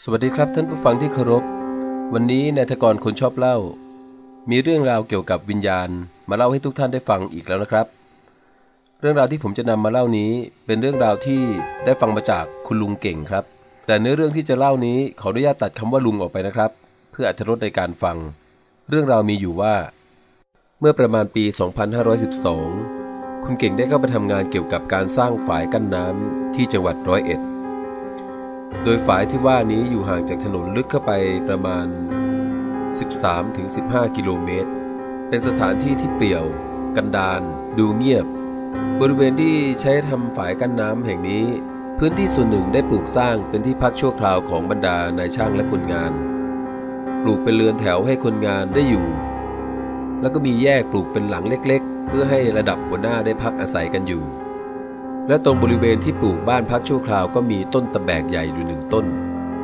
สวัสดีครับท่านผู้ฟังที่เคารพ วันนี้นายทกรคนชอบเล่า มีเรื่องราวเกี่ยวกับวิญญาณ มาเล่าให้ทุกท่านได้ฟังอีกแล้วนะครับ เรื่องราวที่ผมจะนำมาเล่านี้ เป็นเรื่องราวที่ได้ฟังมาจากคุณลุงเก่งครับ แต่เนื้อเรื่องที่จะเล่านี้ขออนุญาตตัดคำว่าลุงออกไปนะครับ เพื่ออรรถรสในการฟัง เรื่องราวมีอยู่ว่า เมื่อประมาณปี 2512 คุณเก่งได้เข้าไปทำงานเกี่ยวกับการสร้างฝายกั้นน้ำที่จังหวัดร้อยเอ็ด โดยฝายที่ว่านี้อยู่ห่างจากถนนลึกเข้าไปประมาณ 13-15 กิโลเมตร เป็นสถานที่ที่เปลี่ยว กันดารดูเงียบ บริเวณที่ใช้ทำฝายกั้นน้ำแห่งนี้ พื้นที่ส่วนหนึ่งได้ปลูกสร้างเป็นที่พักชั่วคราวของบรรดานายช่างและคนงาน ปลูกเป็นเรือนแถวให้คนงานได้อยู่ แล้วก็มีแยกปลูกเป็นหลังเล็ก ๆ เพื่อให้ระดับหัวหน้าได้พักอาศัยกันอยู่ และตรงบริเวณที่ปลูกบ้านพักชั่วคราวก็มีต้นตะแบกใหญ่อยู่หนึ่งต้น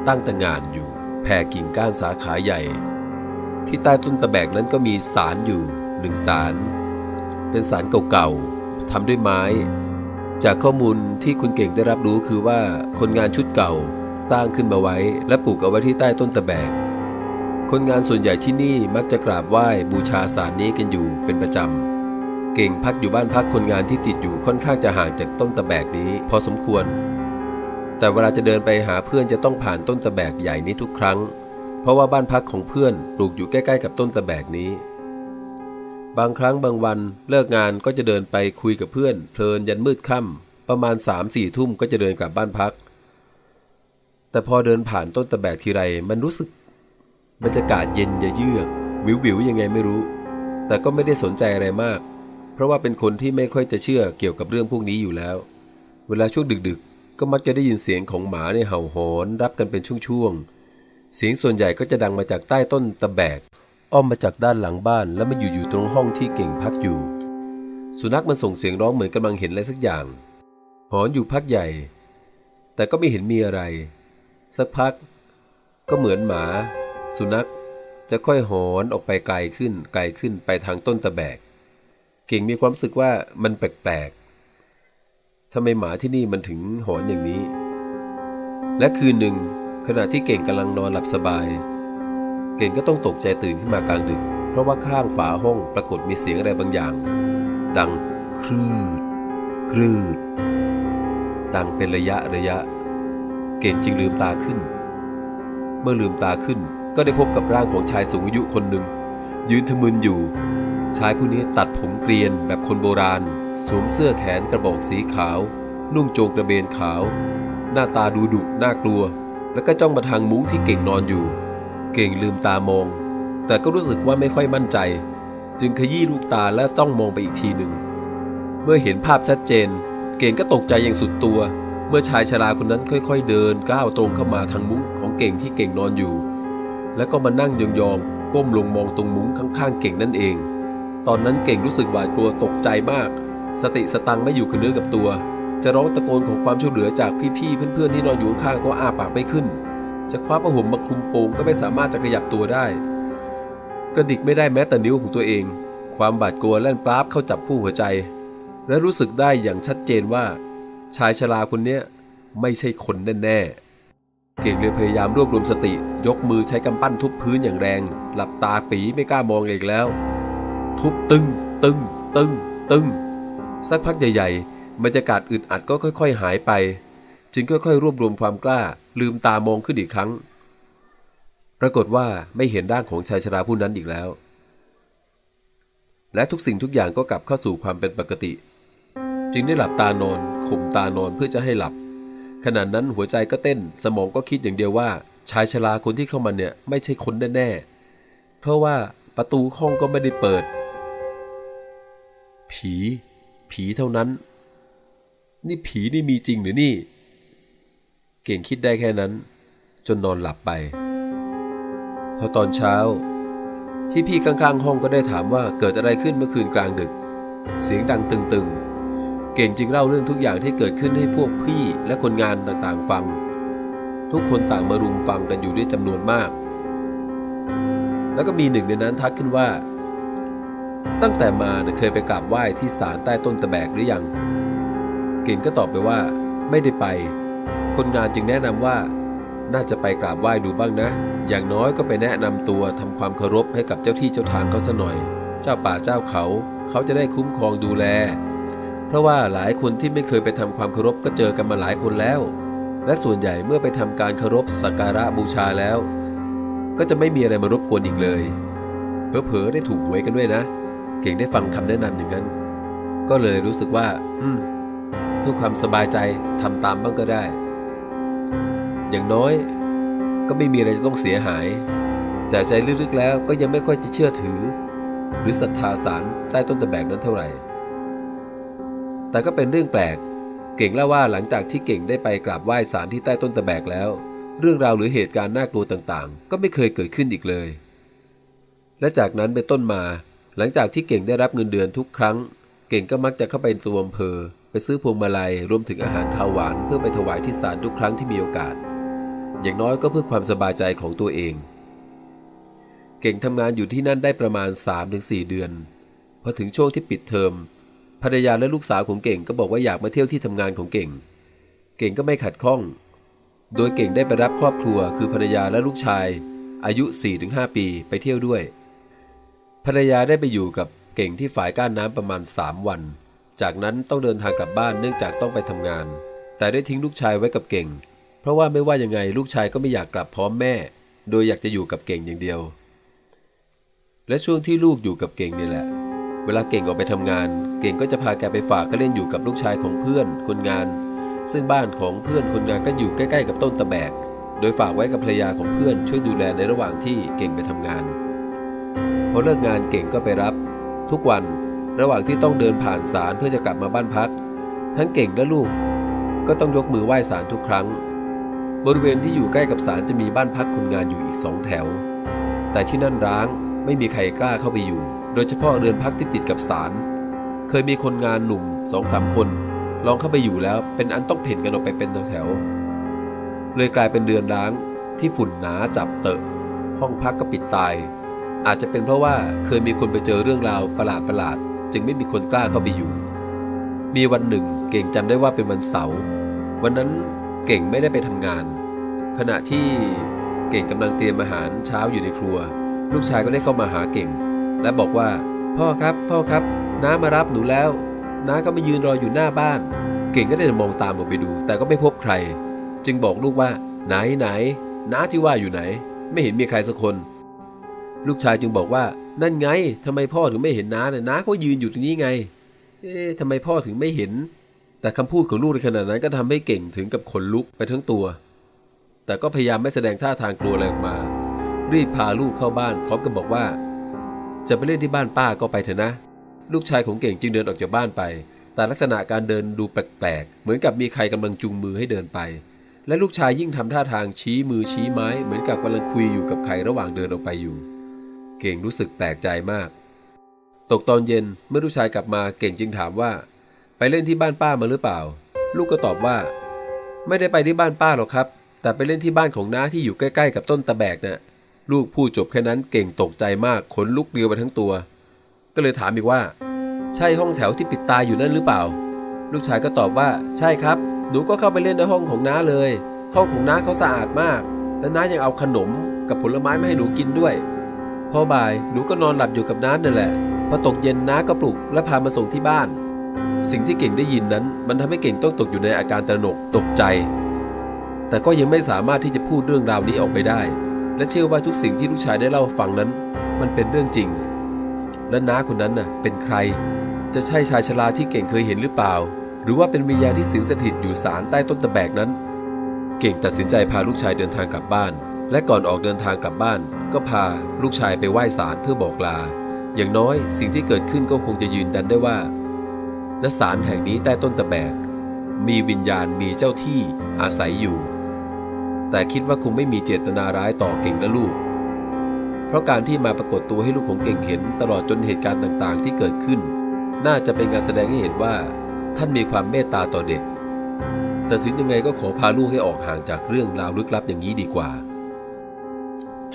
ตั้งตะงานอยู่แผ่กิ่งก้านสาขาใหญ่ ที่ใต้ต้นตะแบกนั้นก็มีศาลอยู่หนึ่งศาลเป็นศาลเก่าๆทำด้วยไม้ จากข้อมูลที่คุณเก่งได้รับรู้คือว่าคนงานชุดเก่าตั้งขึ้นมาไว้ และปลูกเอาไว้ที่ใต้ต้นตะแบก คนงานส่วนใหญ่ที่นี่มักจะกราบไหว้บูชาศาลนี้กันอยู่เป็นประจำ เก่งพักอยู่บ้านพักคนงานที่ติดอยู่ค่อนข้างจะห่างจากต้นตะแบกนี้ พอสมควร แต่เวลาจะเดินไปหาเพื่อนจะต้องผ่านต้นตะแบกใหญ่นี้ทุกครั้ง เพราะว่าบ้านพักของเพื่อนปลูกอยู่ใกล้ๆกับต้นตะแบกนี้ บางครั้งบางวันเลิกงานก็จะเดินไปคุยกับเพื่อน เพลินยันมืดค่ำประมาณ3ามสี่ทุ่มก็จะเดินกลับบ้านพัก แต่พอเดินผ่านต้นตะแบกทีไรมันรู้สึกบรรยากาศเย็นเยือกวิววิวยังไงไม่รู้ แต่ก็ไม่ได้สนใจอะไรมาก เพราะว่าเป็นคนที่ไม่ค่อยจะเชื่อเกี่ยวกับเรื่องพวกนี้อยู่แล้ว เวลาช่วงดึกๆ ก็มักจะได้ยินเสียงของหมาในเห่าหอนรับกันเป็นช่วงๆ เสียงส่วนใหญ่ก็จะดังมาจากใต้ต้นตะแบก อ้อมมาจากด้านหลังบ้านแล้วมาอยู่อยู่ตรงห้องที่เก่งพักอยู่ สุนัขมันส่งเสียงร้องเหมือนกำลังเห็นอะไรสักอย่าง หอนอยู่พักใหญ่ แต่ก็ไม่เห็นมีอะไร สักพัก ก็เหมือนหมา สุนัขจะค่อยหอนออกไปไกลขึ้นไกลขึ้นไปทางต้นตะแบก ก่งมีความรู้สึกว่ามันแปลกๆทำไมหมาที่นี่มันถึงหอนอย่างนี้ และคืนหนึ่ง ขณะที่เก่งกำลังนอนหลับสบาย เก่งก็ต้องตกใจตื่นขึ้นมากลางดึก เพราะว่าข้างฝาห้องปรากฏมีเสียงอะไรบางอย่าง ดังครืดครืด ดังเป็นระยะระยะ เก่งจึงลืมตาขึ้น เมื่อลืมตาขึ้นก็ได้พบกับร่างของชายสูงอายุคนหนึ่งยืนทะมึนอยู่ ชายผู้นี้ตัดผมเกรียนแบบคนโบราณ สวมเสื้อแขนกระบอกสีขาว นุ่งโจงกระเบนขาว หน้าตาดูดุน่ากลัว แล้วก็จ้องมาทางมุ้งที่เก่งนอนอยู่ เก่งลืมตามอง แต่ก็รู้สึกว่าไม่ค่อยมั่นใจ จึงขยี้ลูกตาและจ้องมองไปอีกทีหนึ่ง เมื่อเห็นภาพชัดเจน เก่งก็ตกใจอย่างสุดตัว เมื่อชายชราคนนั้นค่อยๆ เดินก้าวตรงเข้ามาทางมุ้งของเก่งที่เก่งนอนอยู่ แล้วก็มานั่งยองๆก้มลงมองตรงมุ้งข้างๆ เก่งนั่นเอง ตอนนั้นเก่งรู้สึกหวาดกลัวตกใจมาก สติสตังไม่อยู่กับเนื้อกับตัว จะร้องตะโกนของความช่วยเหลือจากพี่ๆเพื่อนๆที่นอนอยู่ข้างก็อ้าปากไม่ขึ้น จะคว้าผ้าห่มมาคลุมโปงก็ไม่สามารถจะขยับตัวได้ กระดิกไม่ได้แม้แต่นิ้วของตัวเอง ความบาดกลัวแล่นปราบเข้าจับคู่หัวใจ และรู้สึกได้อย่างชัดเจนว่า ชายชราคนเนี้ไม่ใช่คนแน่ๆเก่งเลยพยายามรวบรวมสติ ยกมือใช้กำปั้นทุบพื้นอย่างแรง หลับตาปีไม่กล้ามองอีกแล้ว ทุบตึงตึงตึงตึงสักพักใหญ่ๆบรรยากาศอึดอัดก็ค่อยๆหายไป จึงค่อยๆ รวบรวมความกล้า ลืมตามองขึ้นอีกครั้ง ปรากฏว่าไม่เห็นร่างของชายชราผู้นั้นอีกแล้ว และทุกสิ่งทุกอย่างก็กลับเข้าสู่ความเป็นปกติ จึงได้หลับตานอนข่มตานอนเพื่อจะให้หลับ ขณะนั้นหัวใจก็เต้น สมองก็คิดอย่างเดียวว่า ชายชราคนที่เข้ามาเนี่ยไม่ใช่คนแน่ๆเพราะว่าประตูห้องก็ไม่ได้เปิด ผีผีเท่านั้น นี่ผีนี่มีจริงหรือนี่ เก่งคิดได้แค่นั้น จนนอนหลับไปพอตอนเช้า พี่ๆข้างๆ ห้องก็ได้ถามว่าเกิดอะไรขึ้นเมื่อคืนกลางดึก เสียงดังตึงๆ เก่งจึงเล่าเรื่องทุกอย่างที่เกิดขึ้นให้พวกพี่และคนงานต่างๆฟัง ทุกคนต่างมารุมฟังกันอยู่ด้วยจำนวนมาก แล้วก็มีหนึ่งในนั้นทักขึ้นว่า ตั้งแต่มาเนี่ยเคยไปกราบไหว้ที่ศาลใต้ต้นตะแบกหรือยัง เก่งก็ตอบไปว่า ไม่ได้ไป คนงานจึงแนะนำว่า น่าจะไปกราบไหว้ดูบ้างนะ อย่างน้อยก็ไปแนะนำตัวทำความเคารพให้กับเจ้าที่เจ้าทางเขาซะหน่อย เจ้าป่าเจ้าเขา เขาจะได้คุ้มครองดูแล เพราะว่าหลายคนที่ไม่เคยไปทำความเคารพก็เจอกันมาหลายคนแล้ว และส่วนใหญ่เมื่อไปทำการเคารพสักการะบูชาแล้ว ก็จะไม่มีอะไรมารบกวนอีกเลยเผลอๆได้ถูกหวยกันด้วยนะ เก่งได้ฟังคำแนะนำอย่างนั้น ก็เลยรู้สึกว่า อืมเพื่อความสบายใจทำตามบ้างก็ได้ อย่างน้อยก็ไม่มีอะไรจะต้องเสียหาย แต่ใจลึกๆแล้วก็ยังไม่ค่อยจะเชื่อถือ หรือศรัทธาสารใต้ต้นตะแบกนั้นเท่าไหร่ แต่ก็เป็นเรื่องแปลก เก่งเล่าว่าหลังจากที่เก่งได้ไปกราบไหว้สารที่ใต้ต้นตะแบกแล้ว เรื่องราวหรือเหตุการณ์น่ากลัวต่างๆ ก็ไม่เคยเกิดขึ้นอีกเลย และจากนั้นเป็นต้นมา หลังจากที่เก่งได้รับเงินเดือนทุกครั้ง เก่งก็มักจะเข้าไปตัวอำเภอ ไปซื้อพวงมาลัยรวมถึงอาหารข้าวหวานเพื่อไปถวายที่ศาลทุกครั้งที่มีโอกาส อย่างน้อยก็เพื่อความสบายใจของตัวเอง เก่งทำงานอยู่ที่นั่นได้ประมาณ 3-4 เดือน พอถึงช่วงที่ปิดเทอมภรรยาและลูกสาวของเก่งก็บอกว่าอยากมาเที่ยวที่ทำงานของเก่ง เก่งก็ไม่ขัดข้อง โดยเก่งได้ไปรับครอบครัว คือภรรยาและลูกชาย อายุ 4-5 ปีไปเที่ยวด้วย ภรรยาได้ไปอยู่กับเก่งที่ฝ่ายก้านน้ำประมาณ 3 วัน จากนั้นต้องเดินทางกลับบ้านเนื่องจากต้องไปทำงาน แต่ได้ทิ้งลูกชายไว้กับเก่ง เพราะว่าไม่ว่ายังไงลูกชายก็ไม่อยากกลับพร้อมแม่ โดยอยากจะอยู่กับเก่งอย่างเดียว และช่วงที่ลูกอยู่กับเก่งนี่แหละ เวลาเก่งออกไปทำงาน เก่งก็จะพาแกไปฝากก็เล่นอยู่กับลูกชายของเพื่อนคนงาน ซึ่งบ้านของเพื่อนคนงานก็อยู่ใกล้ ๆ กับต้นตะแบก โดยฝากไว้กับภรรยาของเพื่อนช่วยดูแลในระหว่างที่เก่งไปทำงาน พอเลิกงานเก่งก็ไปรับ ทุกวันระหว่างที่ต้องเดินผ่านศาลเพื่อจะกลับมาบ้านพัก ทั้งเก่งและลูก ก็ต้องยกมือไหว้ศาลทุกครั้ง บริเวณที่อยู่ใกล้กับศาลจะมีบ้านพักคนงานอยู่อีกสองแถว แต่ที่นั่นร้างไม่มีใครกล้าเข้าไปอยู่ โดยเฉพาะเรือนพักที่ติดกับศาลเคยมีคนงานหนุ่มสองสามคน ลองเข้าไปอยู่แล้วเป็นอันต้องเพ่นกันออกไปเป็นแถวๆเลยกลายเป็นเรือนร้างที่ฝุ่นหนาจับเตอะ ห้องพักก็ปิดตาย อาจจะเป็นเพราะว่าเคยมีคนไปเจอเรื่องราวประหลาดประหลาดจึงไม่มีคนกล้าเข้าไปอยู่ มีวันหนึ่งเก่งจำได้ว่าเป็นวันเสาร์วันนั้นเก่งไม่ได้ไปทำงาน ขณะที่เก่งกำลังเตรียมอาหารเช้าอยู่ในครัว ลูกชายก็ได้เข้ามาหาเก่ง และบอกว่า พ่อครับ พ่อครับน้ามารับหนูแล้วน้าก็มายืนรออยู่หน้าบ้าน เก่งก็ได้มองตามออกไปดู แต่ก็ไม่พบใคร จึงบอกลูกว่า ไหนไหนน้าที่ว่าอยู่ไหน ไม่เห็นมีใครสักคน ลูกชายจึงบอกว่า นั่นไงทำไมพ่อถึงไม่เห็นน้าเนี่ยน้าก็ยืนอยู่ตรงนี้ไง เอ๊ะทำไมพ่อถึงไม่เห็น แต่คำพูดของลูกในขณะนั้นก็ทำให้เก่งถึงกับขนลุกไปทั้งตัว แต่ก็พยายามไม่แสดงท่าทางกลัวอะไรออกมา รีบพาลูกเข้าบ้านพร้อมกับบอกว่า จะไปเล่นที่บ้านป้าก็ไปเถอะนะ ลูกชายของเก่งจึงเดินออกจากบ้านไป แต่ลักษณะการเดินดูแปลกๆ เหมือนกับมีใครกำลังจูงมือให้เดินไปและลูกชายยิ่งทำท่าทางชี้มือชี้ไม้ เหมือนกับกำลังคุยอยู่กับใครระหว่างเดินออกไปอยู่ เก่งรู้สึกแปลกใจมาก ตกตอนเย็นเมื่อลูกชายกลับมาเก่งจึงถามว่า ไปเล่นที่บ้านป้ามาหรือเปล่า ลูกก็ตอบว่า ไม่ได้ไปที่บ้านป้าหรอกครับ แต่ไปเล่นที่บ้านของน้าที่อยู่ใกล้ ๆ กับต้นตะแบกนะ่ะลูกพูดจบแค่นั้นเก่งตกใจมากขนลุกเรียวไปทั้งตัว ก็เลยถามอีกว่า ใช่ห้องแถวที่ปิดตาอยู่นั่นหรือเปล่า ลูกชายก็ตอบว่า ใช่ครับ หนูก็เข้าไปเล่นในห้องของน้าเลย ห้องของน้าเขาสะอาดมาก และน้ายังเอาขนมกับผลไม้มาให้หนูกินด้วย พอบ่ายหนูก็นอนหลับอยู่กับน้านั่นแหละ พอตกเย็นน้าก็ปลุกและพามาส่งที่บ้าน สิ่งที่เก่งได้ยินนั้น มันทำให้เก่งต้องตกอยู่ในอาการตระหนกตกใจ แต่ก็ยังไม่สามารถที่จะพูดเรื่องราวนี้ออกไปได้ และเชื่อว่าทุกสิ่งที่ลูกชายได้เล่าฟังนั้น มันเป็นเรื่องจริง และน้าคนนั้นน่ะเป็นใคร จะใช่ชายชราที่เก่งเคยเห็นหรือเปล่า หรือว่าเป็นวิญญาณที่สิงสถิตอยู่สารใต้ต้นตะแบกนั้น เก่งตัดสินใจพาลูกชายเดินทางกลับบ้าน และก่อนออกเดินทางกลับบ้าน ก็พาลูกชายไปไหว้ศาลเพื่อบอกลา อย่างน้อยสิ่งที่เกิดขึ้นก็คงจะยืนยันได้ว่าณศาลแห่งนี้ใต้ต้นตะแบก มีวิญญาณมีเจ้าที่อาศัยอยู่ แต่คิดว่าคงไม่มีเจตนาร้ายต่อเก่งและลูก เพราะการที่มาปรากฏตัวให้ลูกของเก่งเห็น ตลอดจนเหตุการณ์ต่างๆ ที่เกิดขึ้น น่าจะเป็นการแสดงให้เห็นว่า ท่านมีความเมตตาต่อเด็ก แต่ถึงยังไงก็ขอพาลูกให้ออกห่างจากเรื่องราวลึกลับอย่างนี้ดีกว่า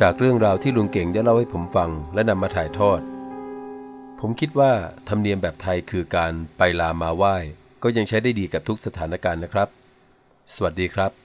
จากเรื่องราวที่ลุงเก่งได้เล่าให้ผมฟังและนำมาถ่ายทอด ผมคิดว่าธรรมเนียมแบบไทยคือการไปลามาไหว้ ก็ยังใช้ได้ดีกับทุกสถานการณ์นะครับ สวัสดีครับ